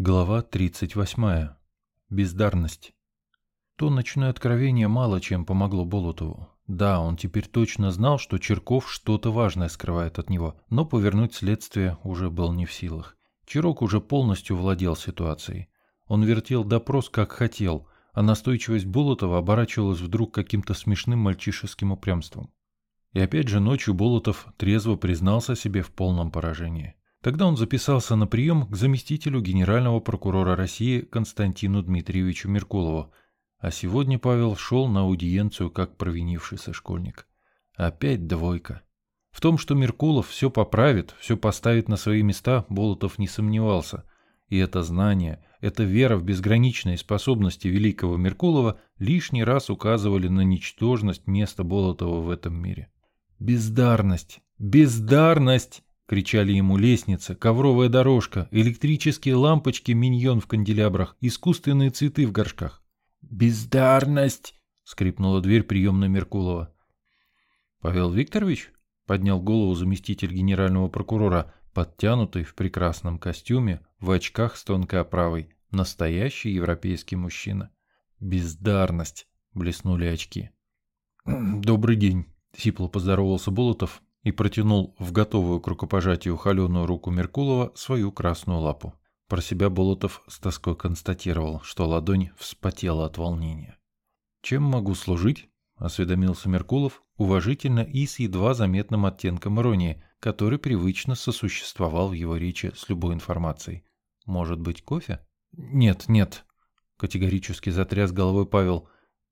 Глава 38. Бездарность. То ночное откровение мало чем помогло Болотову. Да, он теперь точно знал, что Черков что-то важное скрывает от него, но повернуть следствие уже был не в силах. Чирок уже полностью владел ситуацией. Он вертел допрос как хотел, а настойчивость Болотова оборачивалась вдруг каким-то смешным мальчишеским упрямством. И опять же ночью Болотов трезво признался себе в полном поражении. Тогда он записался на прием к заместителю генерального прокурора России Константину Дмитриевичу Меркулову, а сегодня Павел шел на аудиенцию как провинившийся школьник. Опять двойка. В том, что Меркулов все поправит, все поставит на свои места, Болотов не сомневался. И это знание, эта вера в безграничные способности великого Меркулова лишний раз указывали на ничтожность места Болотова в этом мире. Бездарность! Бездарность! Кричали ему лестница, ковровая дорожка, электрические лампочки миньон в канделябрах, искусственные цветы в горшках. «Бездарность!» — скрипнула дверь приемной Меркулова. «Павел Викторович?» — поднял голову заместитель генерального прокурора, подтянутый в прекрасном костюме, в очках с тонкой оправой. Настоящий европейский мужчина. «Бездарность!» — блеснули очки. «Добрый день!» — сипло поздоровался Болотов, и протянул в готовую к рукопожатию холеную руку Меркулова свою красную лапу. Про себя Болотов с тоской констатировал, что ладонь вспотела от волнения. «Чем могу служить?» — осведомился Меркулов, уважительно и с едва заметным оттенком иронии, который привычно сосуществовал в его речи с любой информацией. «Может быть, кофе?» «Нет, нет», — категорически затряс головой Павел.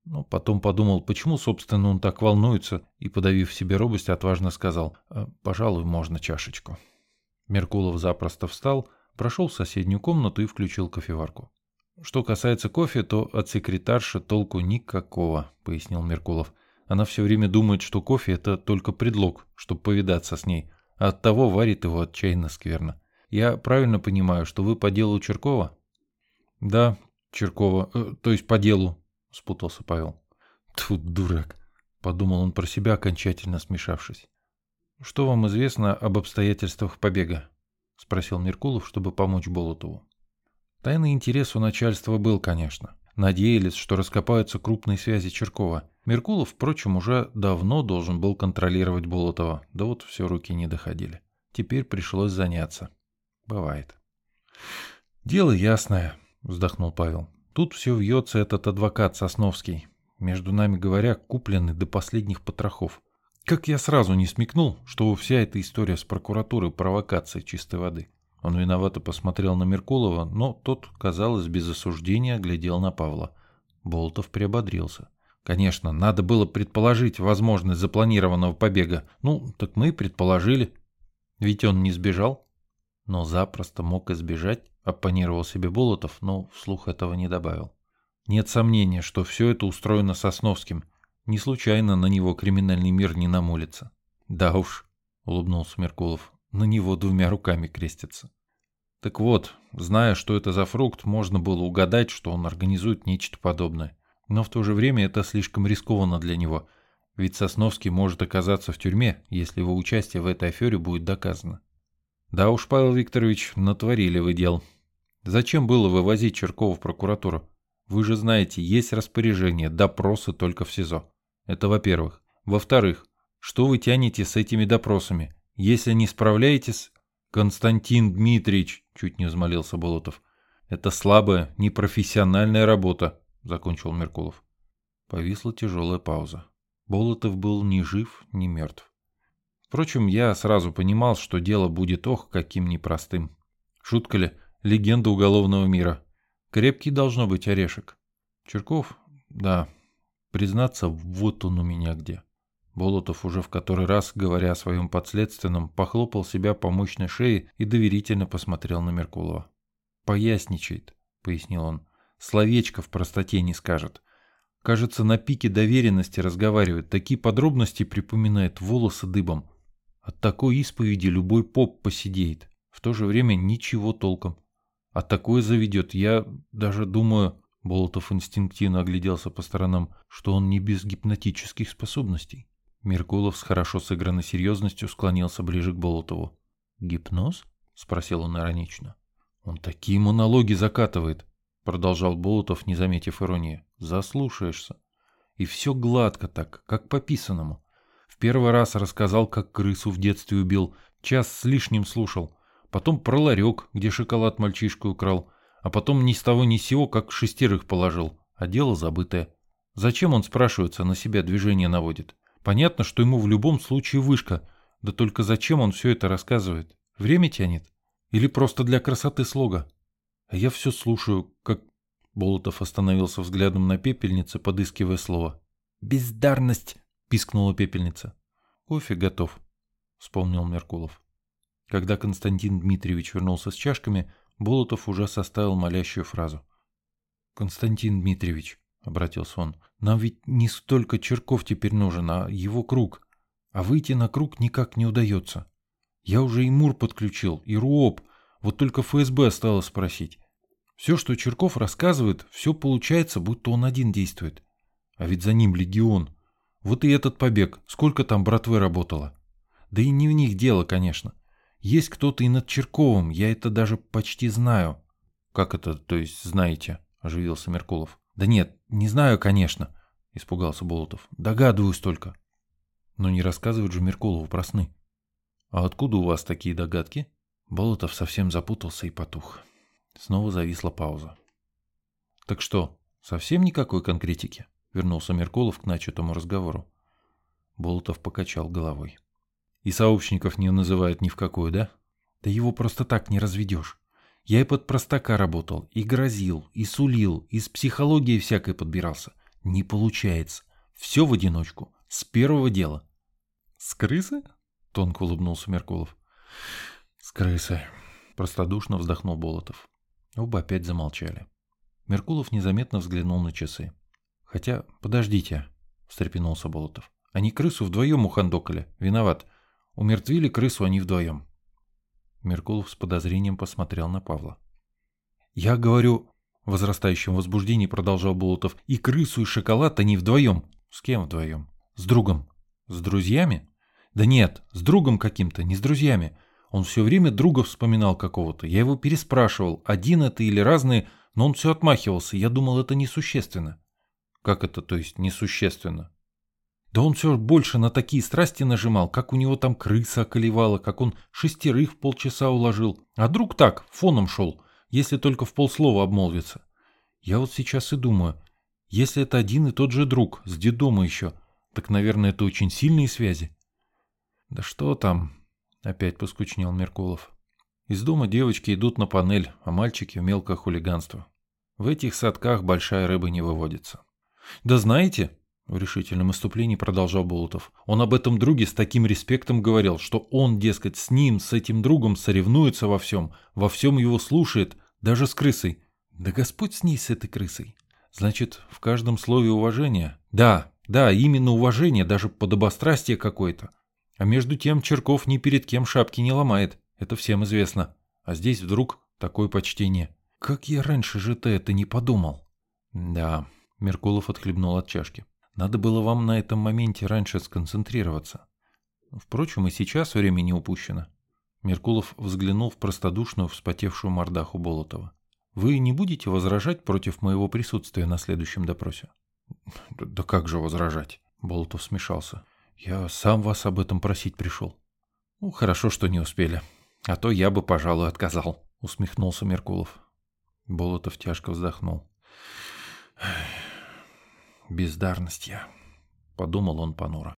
Но потом подумал, почему, собственно, он так волнуется, и, подавив себе робость, отважно сказал, «Э, «Пожалуй, можно чашечку». Меркулов запросто встал, прошел в соседнюю комнату и включил кофеварку. «Что касается кофе, то от секретарши толку никакого», — пояснил Меркулов. «Она все время думает, что кофе — это только предлог, чтобы повидаться с ней, а оттого варит его отчаянно скверно. Я правильно понимаю, что вы по делу Черкова?» «Да, Черкова, э, то есть по делу», — спутался Павел. Тут дурак», — подумал он про себя, окончательно смешавшись. «Что вам известно об обстоятельствах побега?» — спросил Меркулов, чтобы помочь Болотову. Тайный интерес у начальства был, конечно. Надеялись, что раскопаются крупные связи Черкова. Меркулов, впрочем, уже давно должен был контролировать Болотова, да вот все руки не доходили. Теперь пришлось заняться. Бывает. «Дело ясное», — вздохнул Павел. Тут все вьется этот адвокат Сосновский, между нами говоря, купленный до последних потрохов. Как я сразу не смекнул, что вся эта история с прокуратурой провокация чистой воды. Он виновато посмотрел на Меркулова, но тот, казалось, без осуждения глядел на Павла. Болтов приободрился. Конечно, надо было предположить возможность запланированного побега. Ну, так мы и предположили. Ведь он не сбежал. Но запросто мог избежать, оппонировал себе Болотов, но вслух этого не добавил. Нет сомнения, что все это устроено Сосновским. Не случайно на него криминальный мир не намолится. Да уж, улыбнулся Меркулов, на него двумя руками крестится. Так вот, зная, что это за фрукт, можно было угадать, что он организует нечто подобное. Но в то же время это слишком рискованно для него, ведь Сосновский может оказаться в тюрьме, если его участие в этой афере будет доказано. Да уж, Павел Викторович, натворили вы дел. Зачем было вывозить Черкова в прокуратуру? Вы же знаете, есть распоряжение, допросы только в СИЗО. Это во-первых. Во-вторых, что вы тянете с этими допросами? Если не справляетесь... Константин Дмитриевич, чуть не взмолился Болотов. Это слабая, непрофессиональная работа, закончил Меркулов. Повисла тяжелая пауза. Болотов был ни жив, ни мертв. Впрочем, я сразу понимал, что дело будет ох, каким непростым. Шутка ли, легенда уголовного мира. Крепкий должно быть орешек. Черков? Да. Признаться, вот он у меня где. Болотов уже в который раз, говоря о своем подследственном, похлопал себя по мощной шее и доверительно посмотрел на Меркулова. «Поясничает», — пояснил он. «Словечко в простоте не скажет. Кажется, на пике доверенности разговаривает, такие подробности припоминает волосы дыбом. От такой исповеди любой поп посидеет. В то же время ничего толком. А такое заведет, я даже думаю, Болотов инстинктивно огляделся по сторонам, что он не без гипнотических способностей. Меркулов с хорошо сыгранной серьезностью склонился ближе к Болотову. «Гипноз?» — спросил он иронично. Он такие монологи закатывает, продолжал Болотов, не заметив иронии. Заслушаешься. И все гладко так, как по писанному. В первый раз рассказал, как крысу в детстве убил, час с лишним слушал. Потом про ларек, где шоколад мальчишку украл. А потом ни с того ни с сего, как шестерых положил. А дело забытое. Зачем он, спрашивается, на себя движение наводит? Понятно, что ему в любом случае вышка. Да только зачем он все это рассказывает? Время тянет? Или просто для красоты слога? А я все слушаю, как... Болотов остановился взглядом на пепельнице, подыскивая слово. «Бездарность!» — пискнула пепельница. «Кофе готов», — вспомнил Меркулов. Когда Константин Дмитриевич вернулся с чашками, Болотов уже составил молящую фразу. «Константин Дмитриевич», — обратился он, — «нам ведь не столько Черков теперь нужен, а его круг. А выйти на круг никак не удается. Я уже и МУР подключил, и РУОП, вот только ФСБ осталось спросить. Все, что Черков рассказывает, все получается, будто он один действует. А ведь за ним легион. Вот и этот побег. Сколько там братвы работало? Да и не в них дело, конечно. Есть кто-то и над Черковым, я это даже почти знаю. Как это, то есть, знаете? Оживился Меркулов. Да нет, не знаю, конечно, испугался Болотов. Догадываюсь только. Но не рассказывают же Меркулову про сны. А откуда у вас такие догадки? Болотов совсем запутался и потух. Снова зависла пауза. «Так что, совсем никакой конкретики?» — вернулся Меркулов к начатому разговору. Болотов покачал головой. «И сообщников не называют ни в какую, да?» «Да его просто так не разведешь. Я и под простака работал, и грозил, и сулил, и с психологией всякой подбирался. Не получается. Все в одиночку. С первого дела». «С крысы?» — тонко улыбнулся Меркулов. «С крысой», — простодушно вздохнул Болотов. Оба опять замолчали. Меркулов незаметно взглянул на часы. «Хотя, подождите», — встрепенулся Болотов. «Они крысу вдвоем ухандокали. Виноват. Умертвили крысу они вдвоем». Меркулов с подозрением посмотрел на Павла. «Я говорю...» — в возрастающем возбуждении продолжал Болотов. «И крысу, и шоколад они вдвоем». «С кем вдвоем?» «С другом». «С друзьями?» «Да нет, с другом каким-то, не с друзьями. Он все время друга вспоминал какого-то. Я его переспрашивал, один это или разные, но он все отмахивался. Я думал, это несущественно. Как это, то есть, несущественно? Да он все больше на такие страсти нажимал, как у него там крыса околевала, как он шестерых в полчаса уложил. А друг так, фоном шел, если только в полслова обмолвится. Я вот сейчас и думаю, если это один и тот же друг, с дедома еще, так, наверное, это очень сильные связи. Да что там, Опять поскучнел Меркулов. Из дома девочки идут на панель, а мальчики в мелкое хулиганство. В этих садках большая рыба не выводится. Да знаете, в решительном выступлении продолжал Болотов, он об этом друге с таким респектом говорил, что он, дескать, с ним, с этим другом соревнуется во всем, во всем его слушает, даже с крысой. Да Господь с ней, с этой крысой. Значит, в каждом слове уважение. Да, да, именно уважение, даже подобострастие какое-то. А между тем Черков ни перед кем шапки не ломает, это всем известно. А здесь вдруг такое почтение. Как я раньше же-то это не подумал? Да, Меркулов отхлебнул от чашки. Надо было вам на этом моменте раньше сконцентрироваться. Впрочем, и сейчас время не упущено. Меркулов взглянул в простодушную, вспотевшую мордаху Болотова. «Вы не будете возражать против моего присутствия на следующем допросе?» «Да как же возражать?» Болотов смешался. Я сам вас об этом просить пришел. Ну, хорошо, что не успели. А то я бы, пожалуй, отказал, усмехнулся Меркулов. Болотов тяжко вздохнул. Бездарность я, подумал он понуро.